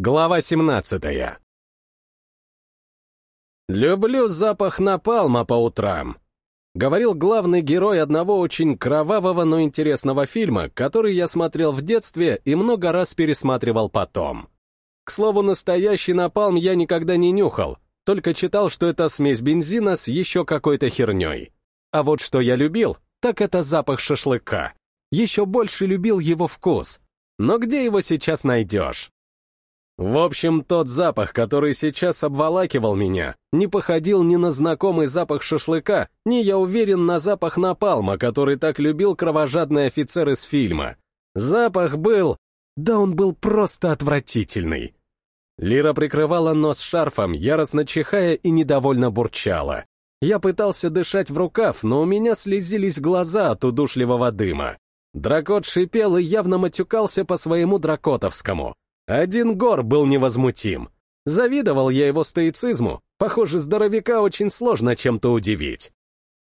Глава 17 «Люблю запах напалма по утрам», — говорил главный герой одного очень кровавого, но интересного фильма, который я смотрел в детстве и много раз пересматривал потом. К слову, настоящий напалм я никогда не нюхал, только читал, что это смесь бензина с еще какой-то херней. А вот что я любил, так это запах шашлыка. Еще больше любил его вкус. Но где его сейчас найдешь? В общем, тот запах, который сейчас обволакивал меня, не походил ни на знакомый запах шашлыка, ни, я уверен, на запах напалма, который так любил кровожадный офицер из фильма. Запах был... Да он был просто отвратительный. Лира прикрывала нос шарфом, яростно чихая и недовольно бурчала. Я пытался дышать в рукав, но у меня слезились глаза от удушливого дыма. Дракот шипел и явно матюкался по своему дракотовскому. Один гор был невозмутим. Завидовал я его стоицизму. Похоже, здоровяка очень сложно чем-то удивить.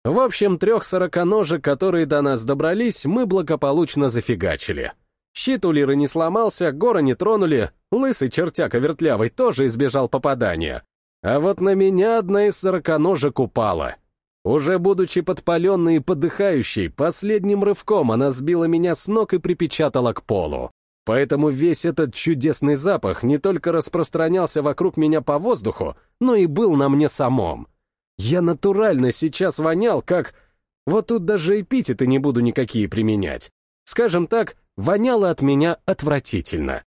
В общем, трех сороконожек, которые до нас добрались, мы благополучно зафигачили. Щит у Лиры не сломался, гора не тронули, лысый чертяка вертлявый тоже избежал попадания. А вот на меня одна из сороконожек упала. Уже будучи подпаленной и подыхающей, последним рывком она сбила меня с ног и припечатала к полу. Поэтому весь этот чудесный запах не только распространялся вокруг меня по воздуху, но и был на мне самом. Я натурально сейчас вонял, как... Вот тут даже эпитеты не буду никакие применять. Скажем так, воняло от меня отвратительно.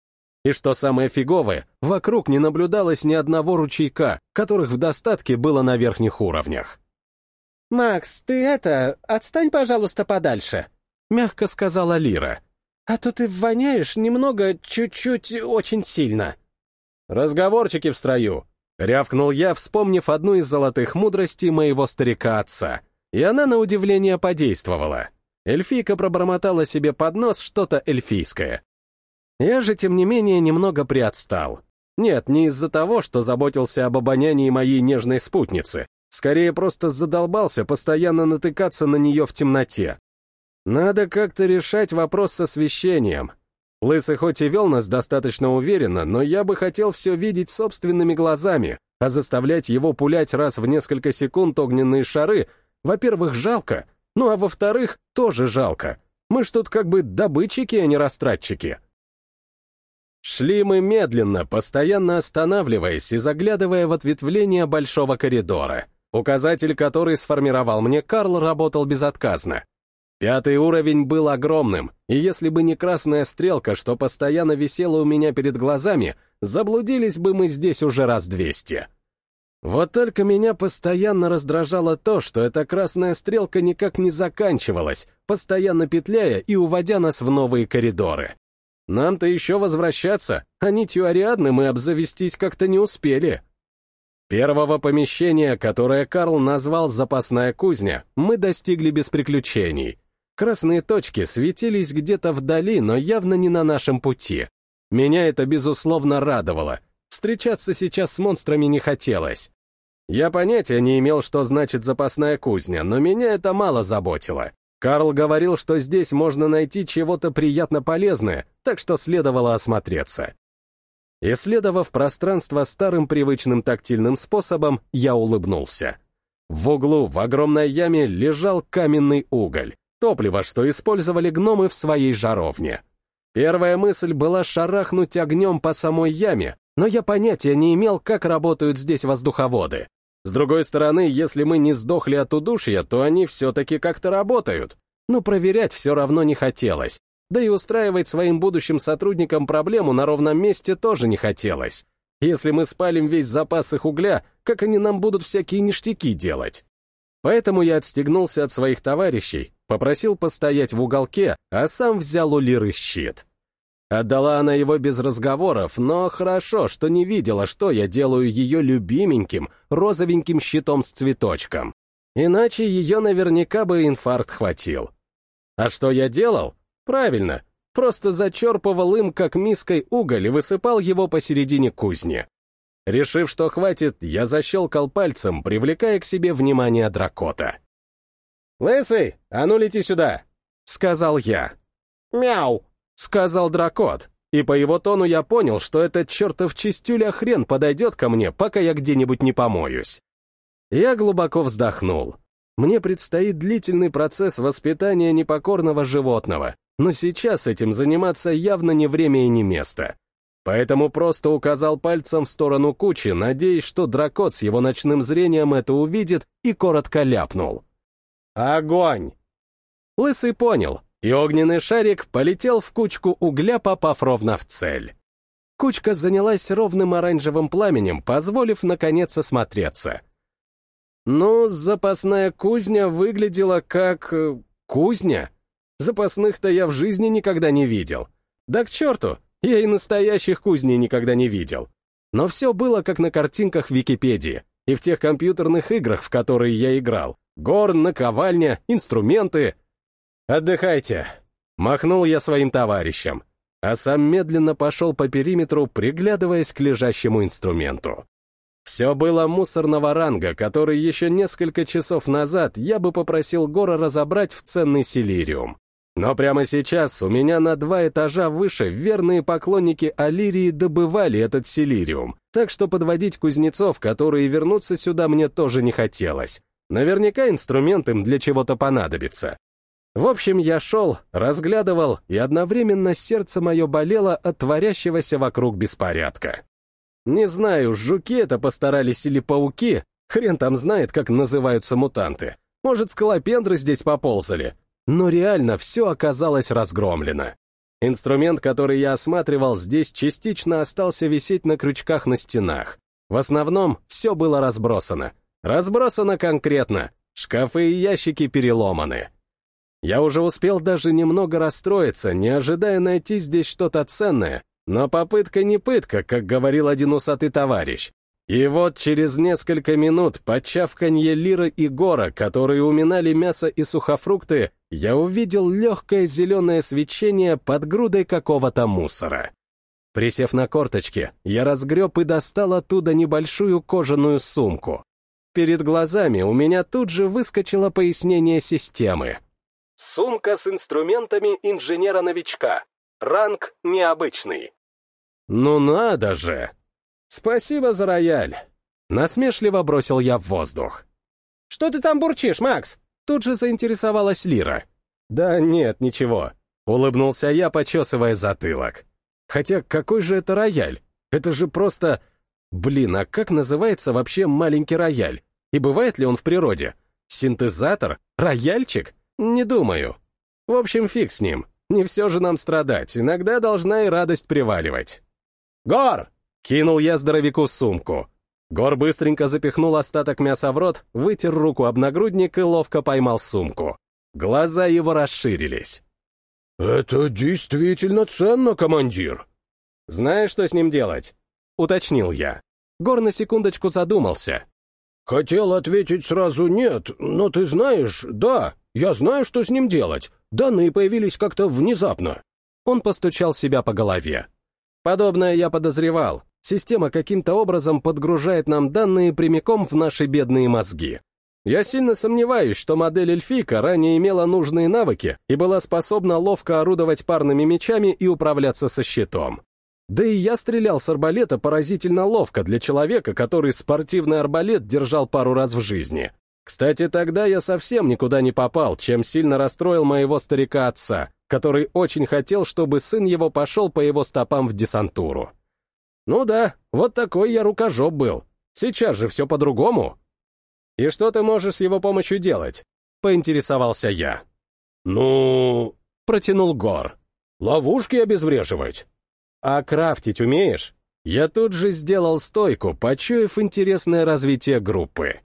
И что самое фиговое, вокруг не наблюдалось ни одного ручейка, которых в достатке было на верхних уровнях. «Макс, ты это, отстань, пожалуйста, подальше», — мягко сказала Лира. «А то ты воняешь немного, чуть-чуть, очень сильно». «Разговорчики в строю», — рявкнул я, вспомнив одну из золотых мудростей моего старика-отца. И она, на удивление, подействовала. Эльфийка пробормотала себе под нос что-то эльфийское. Я же, тем не менее, немного приотстал. Нет, не из-за того, что заботился об обонянии моей нежной спутницы. Скорее, просто задолбался постоянно натыкаться на нее в темноте. Надо как-то решать вопрос с освещением. Лысый хоть и вел нас достаточно уверенно, но я бы хотел все видеть собственными глазами, а заставлять его пулять раз в несколько секунд огненные шары, во-первых, жалко, ну а во-вторых, тоже жалко. Мы ж тут как бы добытчики, а не растратчики. Шли мы медленно, постоянно останавливаясь и заглядывая в ответвление большого коридора. Указатель, который сформировал мне Карл, работал безотказно. Пятый уровень был огромным, и если бы не красная стрелка, что постоянно висела у меня перед глазами, заблудились бы мы здесь уже раз двести. Вот только меня постоянно раздражало то, что эта красная стрелка никак не заканчивалась, постоянно петляя и уводя нас в новые коридоры. Нам-то еще возвращаться, а нитью Ариадны мы обзавестись как-то не успели. Первого помещения, которое Карл назвал «запасная кузня», мы достигли без приключений — Красные точки светились где-то вдали, но явно не на нашем пути. Меня это, безусловно, радовало. Встречаться сейчас с монстрами не хотелось. Я понятия не имел, что значит запасная кузня, но меня это мало заботило. Карл говорил, что здесь можно найти чего-то приятно полезное, так что следовало осмотреться. Исследовав пространство старым привычным тактильным способом, я улыбнулся. В углу в огромной яме лежал каменный уголь. Топливо, что использовали гномы в своей жаровне. Первая мысль была шарахнуть огнем по самой яме, но я понятия не имел, как работают здесь воздуховоды. С другой стороны, если мы не сдохли от удушья, то они все-таки как-то работают. Но проверять все равно не хотелось. Да и устраивать своим будущим сотрудникам проблему на ровном месте тоже не хотелось. Если мы спалим весь запас их угля, как они нам будут всякие ништяки делать? Поэтому я отстегнулся от своих товарищей, попросил постоять в уголке, а сам взял у Лиры щит. Отдала она его без разговоров, но хорошо, что не видела, что я делаю ее любименьким, розовеньким щитом с цветочком. Иначе ее наверняка бы инфаркт хватил. А что я делал? Правильно, просто зачерпывал им как миской уголь и высыпал его посередине кузни. Решив, что хватит, я защелкал пальцем, привлекая к себе внимание дракота. «Лысый, а ну лети сюда!» — сказал я. «Мяу!» — сказал дракот. и по его тону я понял, что этот чертов чистюля хрен подойдет ко мне, пока я где-нибудь не помоюсь. Я глубоко вздохнул. Мне предстоит длительный процесс воспитания непокорного животного, но сейчас этим заниматься явно не время и не место. Поэтому просто указал пальцем в сторону кучи, надеясь, что дракот с его ночным зрением это увидит, и коротко ляпнул. «Огонь!» Лысый понял, и огненный шарик полетел в кучку угля, попав ровно в цель. Кучка занялась ровным оранжевым пламенем, позволив наконец осмотреться. Ну, запасная кузня выглядела как... Э, кузня? Запасных-то я в жизни никогда не видел. Да к черту, я и настоящих кузней никогда не видел. Но все было как на картинках в Википедии и в тех компьютерных играх, в которые я играл. Горн, наковальня, инструменты. «Отдыхайте», — махнул я своим товарищам, а сам медленно пошел по периметру, приглядываясь к лежащему инструменту. Все было мусорного ранга, который еще несколько часов назад я бы попросил Гора разобрать в ценный силириум. Но прямо сейчас у меня на два этажа выше верные поклонники Алирии добывали этот силириум, так что подводить кузнецов, которые вернутся сюда, мне тоже не хотелось. Наверняка инструмент им для чего-то понадобится. В общем, я шел, разглядывал, и одновременно сердце мое болело от творящегося вокруг беспорядка. Не знаю, жуки это постарались или пауки, хрен там знает, как называются мутанты. Может, скалопендры здесь поползали, но реально все оказалось разгромлено. Инструмент, который я осматривал, здесь частично остался висеть на крючках на стенах. В основном все было разбросано. Разбросано конкретно. Шкафы и ящики переломаны. Я уже успел даже немного расстроиться, не ожидая найти здесь что-то ценное, но попытка не пытка, как говорил один усатый товарищ. И вот через несколько минут под чавканье Лира и Гора, которые уминали мясо и сухофрукты, я увидел легкое зеленое свечение под грудой какого-то мусора. Присев на корточки, я разгреб и достал оттуда небольшую кожаную сумку. Перед глазами у меня тут же выскочило пояснение системы. Сумка с инструментами инженера-новичка. Ранг необычный. Ну надо же! «Спасибо за рояль!» Насмешливо бросил я в воздух. «Что ты там бурчишь, Макс?» Тут же заинтересовалась Лира. «Да нет, ничего», — улыбнулся я, почесывая затылок. «Хотя какой же это рояль? Это же просто... Блин, а как называется вообще маленький рояль? И бывает ли он в природе? Синтезатор? Рояльчик? Не думаю. В общем, фиг с ним. Не все же нам страдать, иногда должна и радость приваливать». «Гор, Кинул я здоровяку сумку. Гор быстренько запихнул остаток мяса в рот, вытер руку об нагрудник и ловко поймал сумку. Глаза его расширились. «Это действительно ценно, командир!» «Знаешь, что с ним делать?» — уточнил я. Гор на секундочку задумался. «Хотел ответить сразу нет, но ты знаешь, да, я знаю, что с ним делать. Данные появились как-то внезапно». Он постучал себя по голове. Подобное я подозревал. Система каким-то образом подгружает нам данные прямиком в наши бедные мозги. Я сильно сомневаюсь, что модель эльфика ранее имела нужные навыки и была способна ловко орудовать парными мечами и управляться со щитом. Да и я стрелял с арбалета поразительно ловко для человека, который спортивный арбалет держал пару раз в жизни. Кстати, тогда я совсем никуда не попал, чем сильно расстроил моего старика-отца, который очень хотел, чтобы сын его пошел по его стопам в десантуру. Ну да, вот такой я рукожоп был. Сейчас же все по-другому. И что ты можешь с его помощью делать? Поинтересовался я. Ну, протянул Гор. Ловушки обезвреживать. А крафтить умеешь? Я тут же сделал стойку, почуяв интересное развитие группы.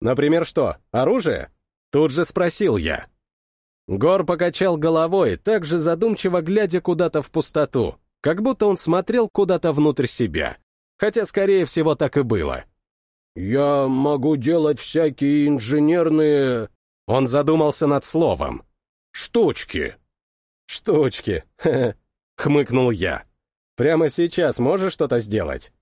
Например, что, оружие? Тут же спросил я. Гор покачал головой, также задумчиво глядя куда-то в пустоту, как будто он смотрел куда-то внутрь себя. Хотя, скорее всего, так и было. «Я могу делать всякие инженерные...» Он задумался над словом. «Штучки». «Штучки», — хмыкнул я. «Прямо сейчас можешь что-то сделать?»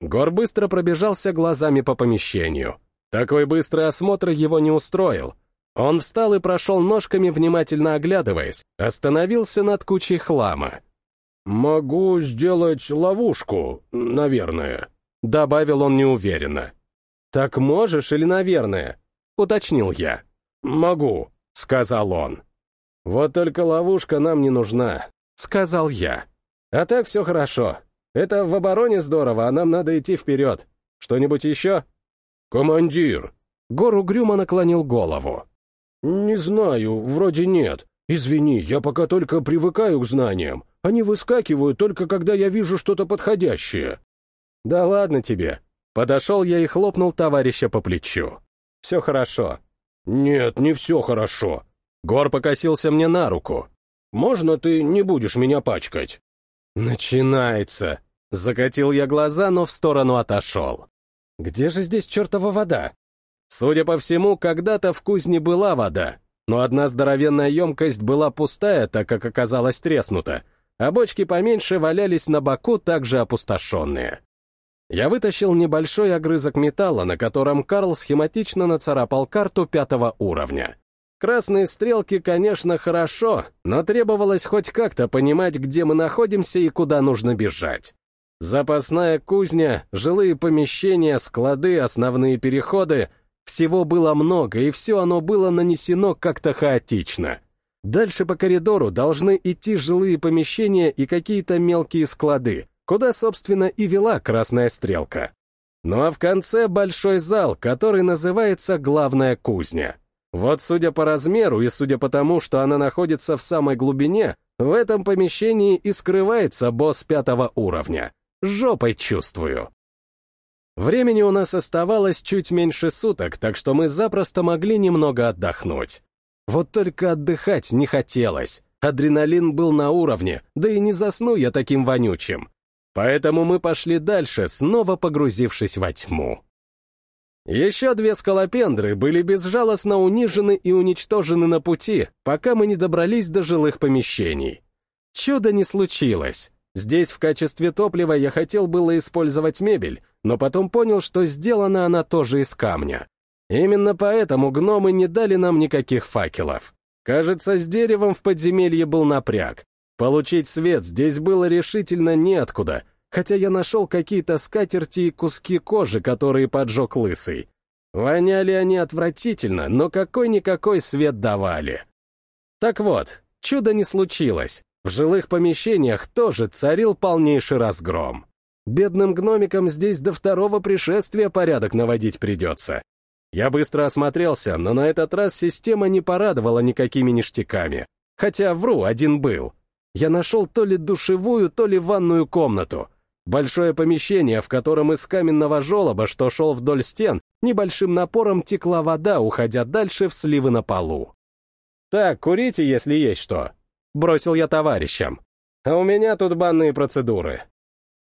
Гор быстро пробежался глазами по помещению. Такой быстрый осмотр его не устроил. Он встал и прошел ножками, внимательно оглядываясь, остановился над кучей хлама. «Могу сделать ловушку, наверное», — добавил он неуверенно. «Так можешь или наверное?» — уточнил я. «Могу», — сказал он. «Вот только ловушка нам не нужна», — сказал я. «А так все хорошо. Это в обороне здорово, а нам надо идти вперед. Что-нибудь еще?» «Командир!» Гор угрюмо наклонил голову. «Не знаю, вроде нет. Извини, я пока только привыкаю к знаниям. Они выскакивают только когда я вижу что-то подходящее». «Да ладно тебе». Подошел я и хлопнул товарища по плечу. «Все хорошо». «Нет, не все хорошо». Гор покосился мне на руку. «Можно ты не будешь меня пачкать?» «Начинается!» Закатил я глаза, но в сторону отошел. «Где же здесь чертова вода?» Судя по всему, когда-то в кузне была вода, но одна здоровенная емкость была пустая, так как оказалась треснута, а бочки поменьше валялись на боку, также опустошенные. Я вытащил небольшой огрызок металла, на котором Карл схематично нацарапал карту пятого уровня. Красные стрелки, конечно, хорошо, но требовалось хоть как-то понимать, где мы находимся и куда нужно бежать. Запасная кузня, жилые помещения, склады, основные переходы — всего было много, и все оно было нанесено как-то хаотично. Дальше по коридору должны идти жилые помещения и какие-то мелкие склады, куда, собственно, и вела красная стрелка. Ну а в конце большой зал, который называется «Главная кузня». Вот судя по размеру и судя по тому, что она находится в самой глубине, в этом помещении и скрывается босс пятого уровня. Жопой чувствую. Времени у нас оставалось чуть меньше суток, так что мы запросто могли немного отдохнуть. Вот только отдыхать не хотелось. Адреналин был на уровне, да и не засну я таким вонючим. Поэтому мы пошли дальше, снова погрузившись во тьму. Еще две скалопендры были безжалостно унижены и уничтожены на пути, пока мы не добрались до жилых помещений. Чудо не случилось. Здесь в качестве топлива я хотел было использовать мебель, но потом понял, что сделана она тоже из камня. Именно поэтому гномы не дали нам никаких факелов. Кажется, с деревом в подземелье был напряг. Получить свет здесь было решительно неоткуда, хотя я нашел какие-то скатерти и куски кожи, которые поджег лысый. Воняли они отвратительно, но какой-никакой свет давали. Так вот, чудо не случилось. В жилых помещениях тоже царил полнейший разгром. Бедным гномикам здесь до второго пришествия порядок наводить придется. Я быстро осмотрелся, но на этот раз система не порадовала никакими ништяками. Хотя, вру, один был. Я нашел то ли душевую, то ли ванную комнату. Большое помещение, в котором из каменного желоба, что шел вдоль стен, небольшим напором текла вода, уходя дальше в сливы на полу. «Так, курите, если есть что», — бросил я товарищам. «А у меня тут банные процедуры».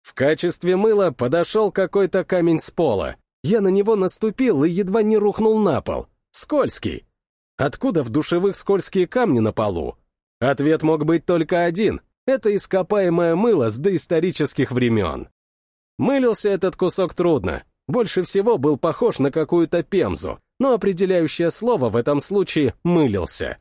В качестве мыла подошел какой-то камень с пола. Я на него наступил и едва не рухнул на пол. Скользкий. Откуда в душевых скользкие камни на полу? Ответ мог быть только один. Это ископаемое мыло с доисторических времен. Мылился этот кусок трудно. Больше всего был похож на какую-то пемзу, но определяющее слово в этом случае «мылился».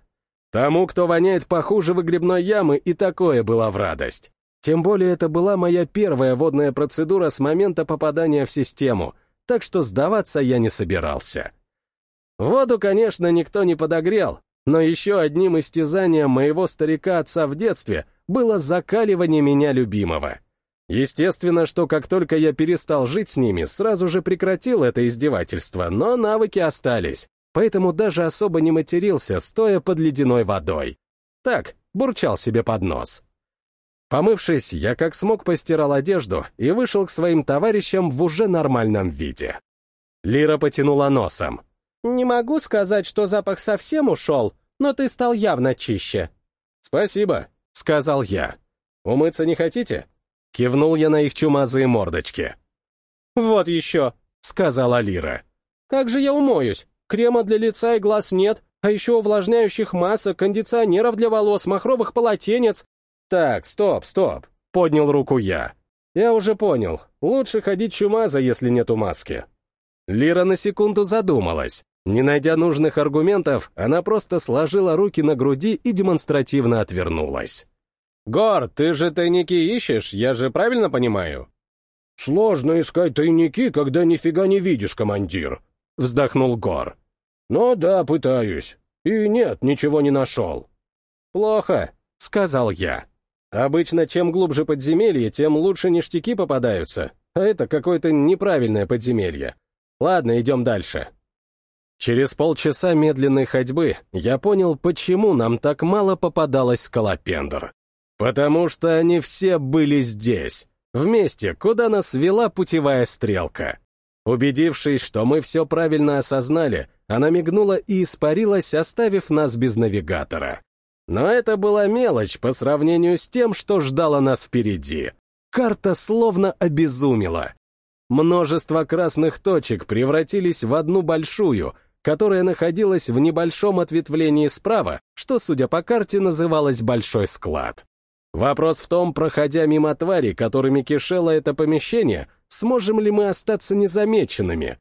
Тому, кто воняет похуже выгребной ямы, и такое было в радость. Тем более это была моя первая водная процедура с момента попадания в систему, так что сдаваться я не собирался. Воду, конечно, никто не подогрел, но еще одним истязанием моего старика-отца в детстве было закаливание меня любимого. Естественно, что как только я перестал жить с ними, сразу же прекратил это издевательство, но навыки остались, поэтому даже особо не матерился, стоя под ледяной водой. Так, бурчал себе под нос. Помывшись, я как смог постирал одежду и вышел к своим товарищам в уже нормальном виде. Лира потянула носом. «Не могу сказать, что запах совсем ушел, но ты стал явно чище». «Спасибо», — сказал я. «Умыться не хотите?» Кивнул я на их чумазые мордочки. «Вот еще», — сказала Лира. «Как же я умоюсь? Крема для лица и глаз нет, а еще увлажняющих масок, кондиционеров для волос, махровых полотенец». «Так, стоп, стоп», — поднял руку я. «Я уже понял. Лучше ходить чумаза, если нету маски». Лира на секунду задумалась. Не найдя нужных аргументов, она просто сложила руки на груди и демонстративно отвернулась. «Гор, ты же тайники ищешь, я же правильно понимаю?» «Сложно искать тайники, когда нифига не видишь, командир», — вздохнул Гор. «Но да, пытаюсь. И нет, ничего не нашел». «Плохо», — сказал я. «Обычно, чем глубже подземелье, тем лучше ништяки попадаются, а это какое-то неправильное подземелье. Ладно, идем дальше». Через полчаса медленной ходьбы я понял, почему нам так мало попадалось скалопендр. Потому что они все были здесь, в месте, куда нас вела путевая стрелка. Убедившись, что мы все правильно осознали, она мигнула и испарилась, оставив нас без навигатора. Но это была мелочь по сравнению с тем, что ждало нас впереди. Карта словно обезумела. Множество красных точек превратились в одну большую, которая находилась в небольшом ответвлении справа, что, судя по карте, называлось «большой склад». Вопрос в том, проходя мимо твари, которыми кишело это помещение, сможем ли мы остаться незамеченными.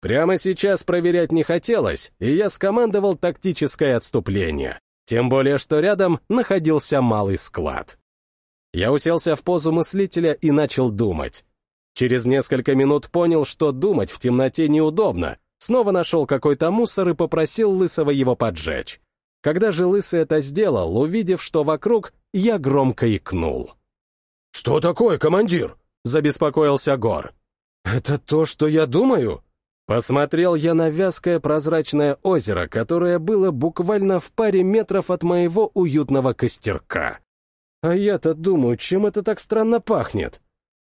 Прямо сейчас проверять не хотелось, и я скомандовал тактическое отступление. Тем более, что рядом находился малый склад. Я уселся в позу мыслителя и начал думать. Через несколько минут понял, что думать в темноте неудобно, снова нашел какой-то мусор и попросил Лысого его поджечь. Когда же Лысый это сделал, увидев, что вокруг, я громко икнул. «Что такое, командир?» — забеспокоился Гор. «Это то, что я думаю?» Посмотрел я на вязкое прозрачное озеро, которое было буквально в паре метров от моего уютного костерка. А я-то думаю, чем это так странно пахнет?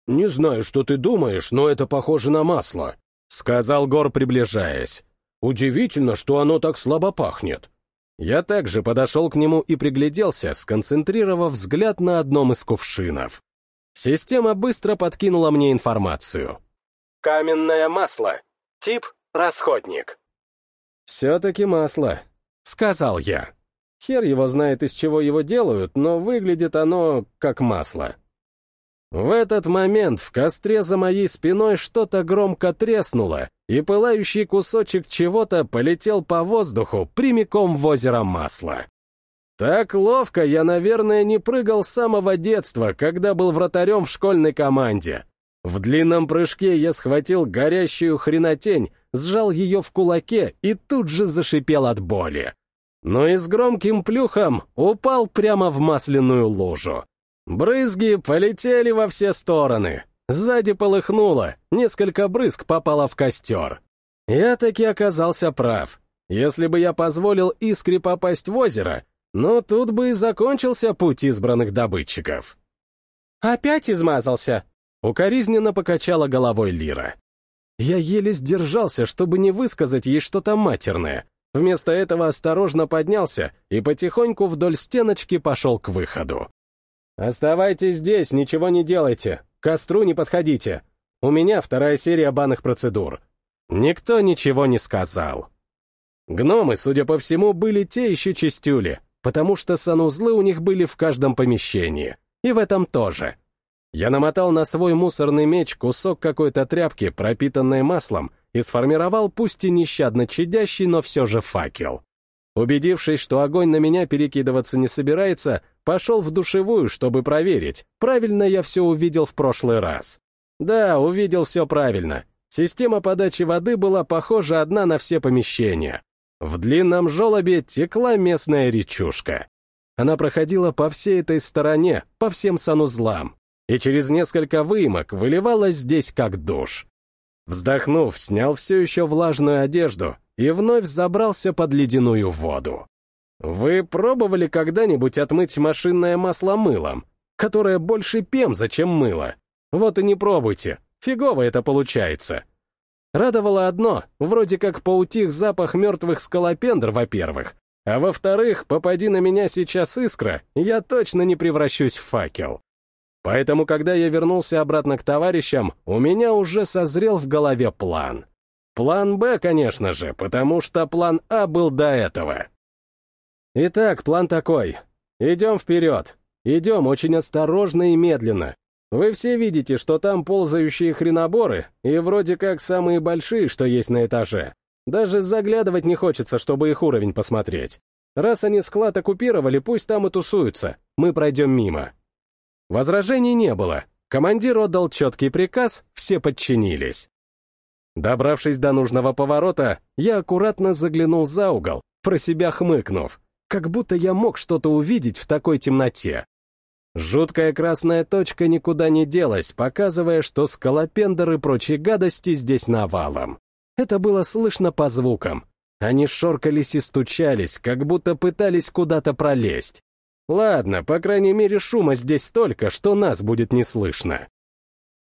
«Не знаю, что ты думаешь, но это похоже на масло», — сказал Гор, приближаясь. «Удивительно, что оно так слабо пахнет. Я также подошел к нему и пригляделся, сконцентрировав взгляд на одном из кувшинов. Система быстро подкинула мне информацию. «Каменное масло. Тип — расходник». «Все-таки масло», — сказал я. Хер его знает, из чего его делают, но выглядит оно как масло. В этот момент в костре за моей спиной что-то громко треснуло, и пылающий кусочек чего-то полетел по воздуху прямиком в озеро масла. Так ловко я, наверное, не прыгал с самого детства, когда был вратарем в школьной команде. В длинном прыжке я схватил горящую хренотень, сжал ее в кулаке и тут же зашипел от боли. Но и с громким плюхом упал прямо в масляную лужу. Брызги полетели во все стороны. Сзади полыхнуло, несколько брызг попало в костер. Я таки оказался прав. Если бы я позволил искре попасть в озеро, но тут бы и закончился путь избранных добытчиков. «Опять измазался?» — укоризненно покачала головой Лира. Я еле сдержался, чтобы не высказать ей что-то матерное. Вместо этого осторожно поднялся и потихоньку вдоль стеночки пошел к выходу. «Оставайтесь здесь, ничего не делайте, к костру не подходите. У меня вторая серия банных процедур». Никто ничего не сказал. Гномы, судя по всему, были те еще чистюли, потому что санузлы у них были в каждом помещении, и в этом тоже. Я намотал на свой мусорный меч кусок какой-то тряпки, пропитанной маслом, и сформировал пусть и нещадно чадящий, но все же факел. Убедившись, что огонь на меня перекидываться не собирается, пошел в душевую, чтобы проверить, правильно я все увидел в прошлый раз. Да, увидел все правильно. Система подачи воды была похожа одна на все помещения. В длинном желобе текла местная речушка. Она проходила по всей этой стороне, по всем санузлам, и через несколько выемок выливалась здесь как душ. Вздохнув, снял все еще влажную одежду и вновь забрался под ледяную воду. Вы пробовали когда-нибудь отмыть машинное масло мылом, которое больше пемза, чем мыло? Вот и не пробуйте, фигово это получается. Радовало одно, вроде как поутих запах мертвых скалопендр, во-первых, а во-вторых, попади на меня сейчас искра, я точно не превращусь в факел. Поэтому, когда я вернулся обратно к товарищам, у меня уже созрел в голове план. План «Б», конечно же, потому что план «А» был до этого. Итак, план такой. Идем вперед. Идем очень осторожно и медленно. Вы все видите, что там ползающие хреноборы, и вроде как самые большие, что есть на этаже. Даже заглядывать не хочется, чтобы их уровень посмотреть. Раз они склад оккупировали, пусть там и тусуются. Мы пройдем мимо. Возражений не было. Командир отдал четкий приказ, все подчинились. Добравшись до нужного поворота, я аккуратно заглянул за угол, про себя хмыкнув, как будто я мог что-то увидеть в такой темноте. Жуткая красная точка никуда не делась, показывая, что скалопендер и прочие гадости здесь навалом. Это было слышно по звукам. Они шоркались и стучались, как будто пытались куда-то пролезть. Ладно, по крайней мере, шума здесь столько, что нас будет не слышно.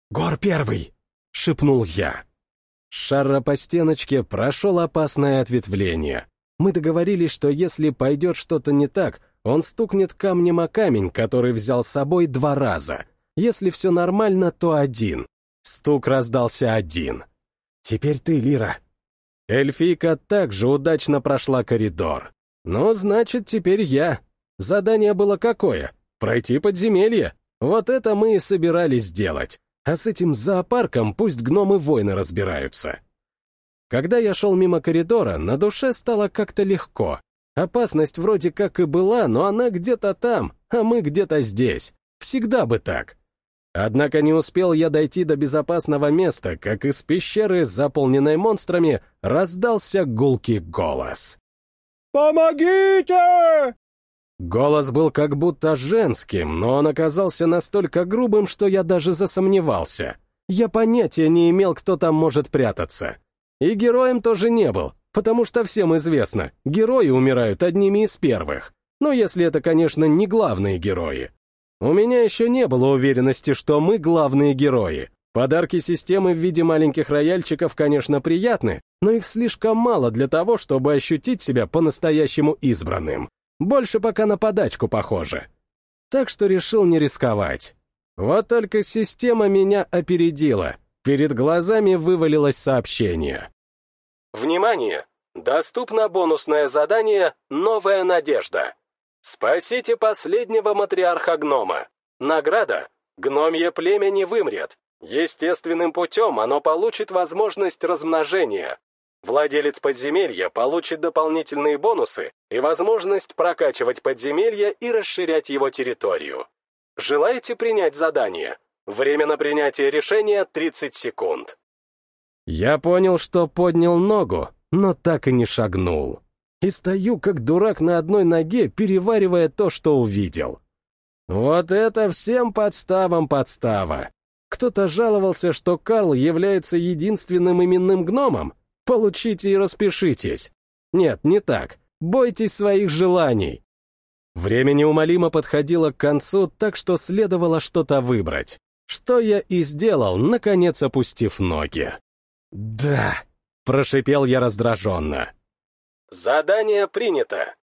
«Гор первый!» — шепнул я. Шара по стеночке прошел опасное ответвление. Мы договорились, что если пойдет что-то не так, он стукнет камнем о камень, который взял с собой два раза. Если все нормально, то один. Стук раздался один. «Теперь ты, Лира». Эльфийка также удачно прошла коридор. Ну, значит, теперь я. Задание было какое? Пройти подземелье. Вот это мы и собирались сделать. А с этим зоопарком пусть гномы-войны разбираются. Когда я шел мимо коридора, на душе стало как-то легко. Опасность вроде как и была, но она где-то там, а мы где-то здесь. Всегда бы так. Однако не успел я дойти до безопасного места, как из пещеры, заполненной монстрами, раздался гулкий голос. «Помогите!» Голос был как будто женским, но он оказался настолько грубым, что я даже засомневался. Я понятия не имел, кто там может прятаться. И героем тоже не был, потому что всем известно, герои умирают одними из первых. Ну, если это, конечно, не главные герои. У меня еще не было уверенности, что мы главные герои. Подарки системы в виде маленьких рояльчиков, конечно, приятны, но их слишком мало для того, чтобы ощутить себя по-настоящему избранным. Больше пока на подачку похоже. Так что решил не рисковать. Вот только система меня опередила. Перед глазами вывалилось сообщение. Внимание! Доступно бонусное задание «Новая надежда». Спасите последнего матриарха гнома. Награда «Гномье племя не вымрет». Естественным путем оно получит возможность размножения. Владелец подземелья получит дополнительные бонусы и возможность прокачивать подземелье и расширять его территорию. Желаете принять задание? Время на принятие решения 30 секунд. Я понял, что поднял ногу, но так и не шагнул. И стою, как дурак на одной ноге, переваривая то, что увидел. Вот это всем подставам подстава. Кто-то жаловался, что Карл является единственным именным гномом. Получите и распишитесь. Нет, не так. Бойтесь своих желаний. Время неумолимо подходило к концу, так что следовало что-то выбрать. Что я и сделал, наконец опустив ноги. «Да», — прошипел я раздраженно. «Задание принято».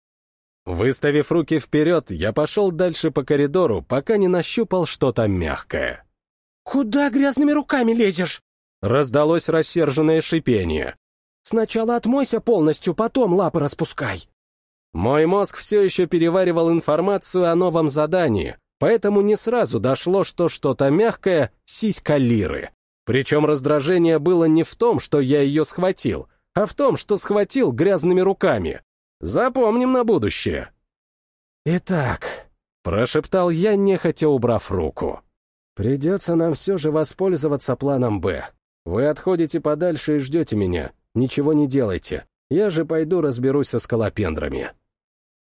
Выставив руки вперед, я пошел дальше по коридору, пока не нащупал что-то мягкое. «Куда грязными руками лезешь?» Раздалось рассерженное шипение. «Сначала отмойся полностью, потом лапы распускай». Мой мозг все еще переваривал информацию о новом задании, поэтому не сразу дошло, что что-то мягкое — сиська Лиры. Причем раздражение было не в том, что я ее схватил, а в том, что схватил грязными руками. Запомним на будущее. «Итак», — прошептал я, нехотя убрав руку. «Придется нам все же воспользоваться планом «Б». Вы отходите подальше и ждете меня. Ничего не делайте. Я же пойду разберусь со скалопендрами».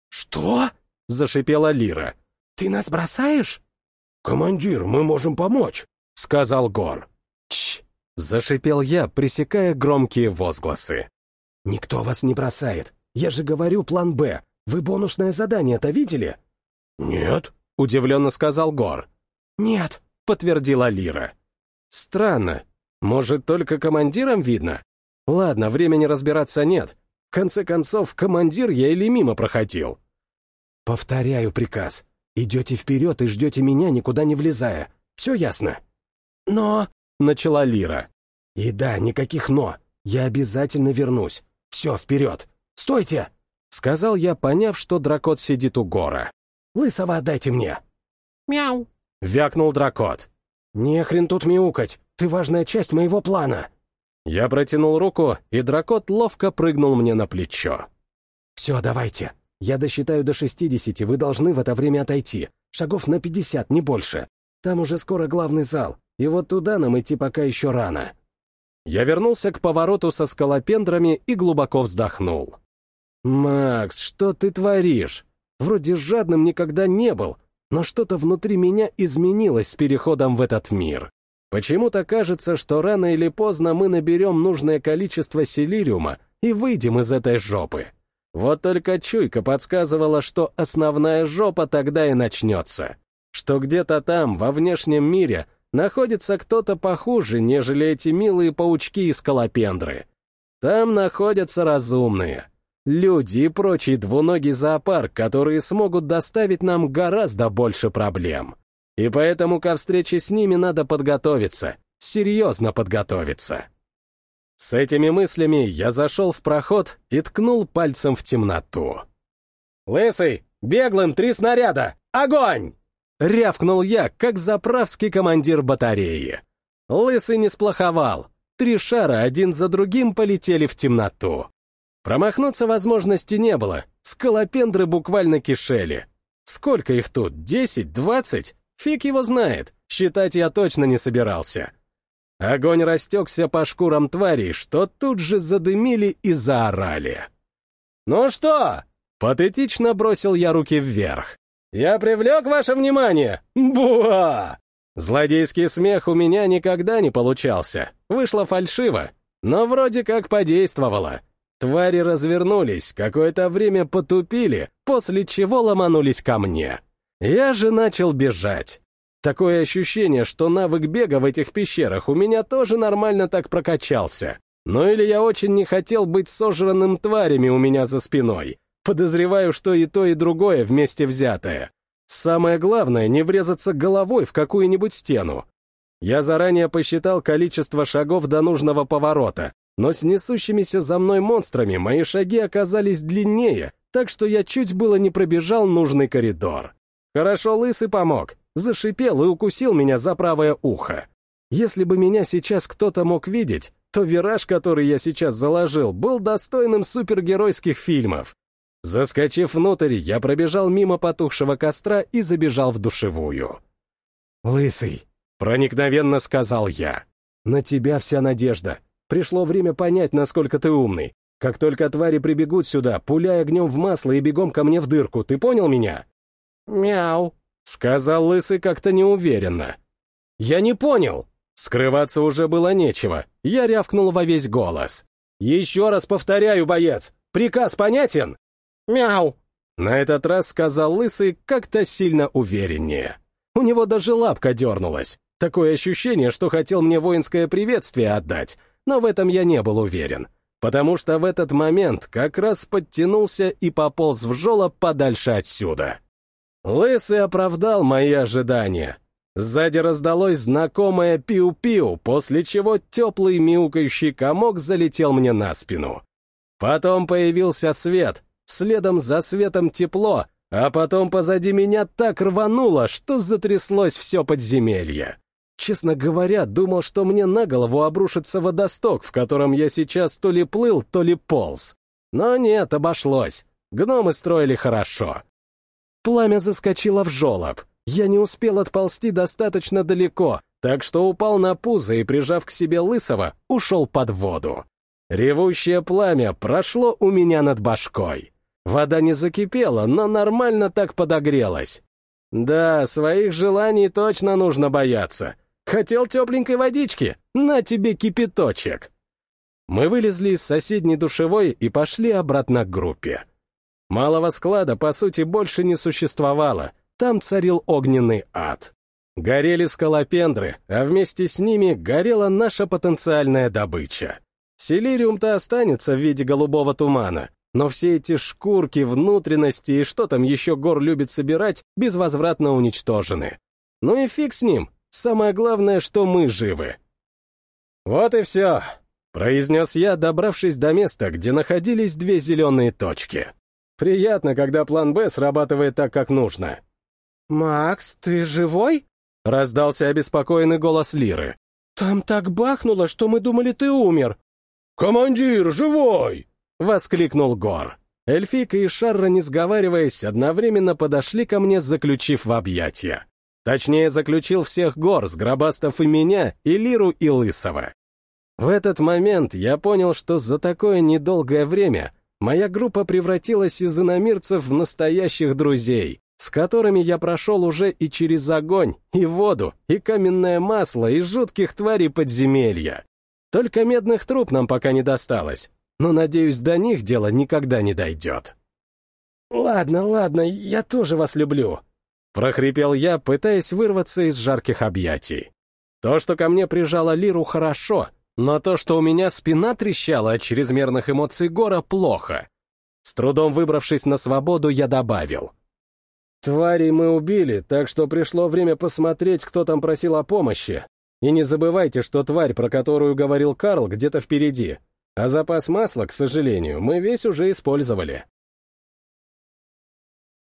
«Что?» — зашипела Лира. «Ты нас бросаешь?» «Командир, мы можем помочь», — сказал Гор. «Чш!» — зашипел я, пресекая громкие возгласы. «Никто вас не бросает. Я же говорю план «Б». Вы бонусное задание-то видели?» «Нет», — удивленно сказал Гор. «Нет», — подтвердила Лира. «Странно. Может, только командирам видно? Ладно, времени разбираться нет. В конце концов, командир я или мимо проходил?» «Повторяю приказ. Идете вперед и ждете меня, никуда не влезая. Все ясно?» «Но...» — начала Лира. «И да, никаких «но». Я обязательно вернусь. Все, вперед! Стойте!» — сказал я, поняв, что дракот сидит у гора. «Лысого отдайте мне!» «Мяу!» — вякнул дракот. «Не хрен тут мяукать! Ты важная часть моего плана!» Я протянул руку, и дракот ловко прыгнул мне на плечо. «Все, давайте. Я досчитаю до 60, вы должны в это время отойти. Шагов на 50, не больше. Там уже скоро главный зал, и вот туда нам идти пока еще рано». Я вернулся к повороту со скалопендрами и глубоко вздохнул. «Макс, что ты творишь? Вроде жадным никогда не был, но что-то внутри меня изменилось с переходом в этот мир. Почему-то кажется, что рано или поздно мы наберем нужное количество силириума и выйдем из этой жопы. Вот только чуйка подсказывала, что основная жопа тогда и начнется. Что где-то там, во внешнем мире, находится кто-то похуже, нежели эти милые паучки и скалопендры. Там находятся разумные, люди и прочий двуногий зоопарк, которые смогут доставить нам гораздо больше проблем. И поэтому ко встрече с ними надо подготовиться, серьезно подготовиться. С этими мыслями я зашел в проход и ткнул пальцем в темноту. «Лысый, беглым три снаряда! Огонь!» Рявкнул я, как заправский командир батареи. Лысый не сплоховал. Три шара один за другим полетели в темноту. Промахнуться возможности не было, скалопендры буквально кишели. Сколько их тут, десять, двадцать? Фиг его знает, считать я точно не собирался. Огонь растекся по шкурам тварей, что тут же задымили и заорали. «Ну что?» — патетично бросил я руки вверх. «Я привлек ваше внимание? Буа!» Злодейский смех у меня никогда не получался, вышло фальшиво, но вроде как подействовало. Твари развернулись, какое-то время потупили, после чего ломанулись ко мне. Я же начал бежать. Такое ощущение, что навык бега в этих пещерах у меня тоже нормально так прокачался. Ну или я очень не хотел быть сожранным тварями у меня за спиной. Подозреваю, что и то, и другое вместе взятое. Самое главное — не врезаться головой в какую-нибудь стену. Я заранее посчитал количество шагов до нужного поворота, но с несущимися за мной монстрами мои шаги оказались длиннее, так что я чуть было не пробежал нужный коридор. Хорошо лысый помог, зашипел и укусил меня за правое ухо. Если бы меня сейчас кто-то мог видеть, то вираж, который я сейчас заложил, был достойным супергеройских фильмов. Заскочив внутрь, я пробежал мимо потухшего костра и забежал в душевую. «Лысый», — проникновенно сказал я, — «на тебя вся надежда. Пришло время понять, насколько ты умный. Как только твари прибегут сюда, пуляй огнем в масло и бегом ко мне в дырку, ты понял меня?» «Мяу», — сказал Лысый как-то неуверенно. «Я не понял!» Скрываться уже было нечего, я рявкнул во весь голос. «Еще раз повторяю, боец! Приказ понятен?» «Мяу!» На этот раз сказал Лысый как-то сильно увереннее. У него даже лапка дернулась. Такое ощущение, что хотел мне воинское приветствие отдать, но в этом я не был уверен, потому что в этот момент как раз подтянулся и пополз в жолоб подальше отсюда. Лысый оправдал мои ожидания. Сзади раздалось знакомое пиу-пиу, после чего теплый мяукающий комок залетел мне на спину. Потом появился свет, следом за светом тепло, а потом позади меня так рвануло, что затряслось все подземелье. Честно говоря, думал, что мне на голову обрушится водосток, в котором я сейчас то ли плыл, то ли полз. Но нет, обошлось. Гномы строили хорошо. Пламя заскочило в жолоб. Я не успел отползти достаточно далеко, так что упал на пузо и, прижав к себе лысого, ушел под воду. Ревущее пламя прошло у меня над башкой. Вода не закипела, но нормально так подогрелась. Да, своих желаний точно нужно бояться. Хотел тепленькой водички? На тебе кипяточек. Мы вылезли из соседней душевой и пошли обратно к группе. Малого склада, по сути, больше не существовало. Там царил огненный ад. Горели скалопендры, а вместе с ними горела наша потенциальная добыча. Селириум-то останется в виде голубого тумана, но все эти шкурки, внутренности и что там еще гор любит собирать, безвозвратно уничтожены. Ну и фиг с ним, Самое главное, что мы живы. Вот и все, произнес я, добравшись до места, где находились две зеленые точки. Приятно, когда план «Б» срабатывает так, как нужно. «Макс, ты живой?» — раздался обеспокоенный голос Лиры. «Там так бахнуло, что мы думали, ты умер». «Командир, живой!» — воскликнул Гор. Эльфийка и Шарра, не сговариваясь, одновременно подошли ко мне, заключив в объятия. Точнее, заключил всех гор, Сгробастов и меня, и Лиру, и Лысого. В этот момент я понял, что за такое недолгое время моя группа превратилась из иномирцев в настоящих друзей, с которыми я прошел уже и через огонь, и воду, и каменное масло, и жутких тварей подземелья. Только медных труб нам пока не досталось, но, надеюсь, до них дело никогда не дойдет. «Ладно, ладно, я тоже вас люблю», — прохрипел я, пытаясь вырваться из жарких объятий. То, что ко мне прижала Лиру, хорошо, но то, что у меня спина трещала от чрезмерных эмоций гора, плохо. С трудом выбравшись на свободу, я добавил. «Тварей мы убили, так что пришло время посмотреть, кто там просил о помощи. И не забывайте, что тварь, про которую говорил Карл, где-то впереди. А запас масла, к сожалению, мы весь уже использовали».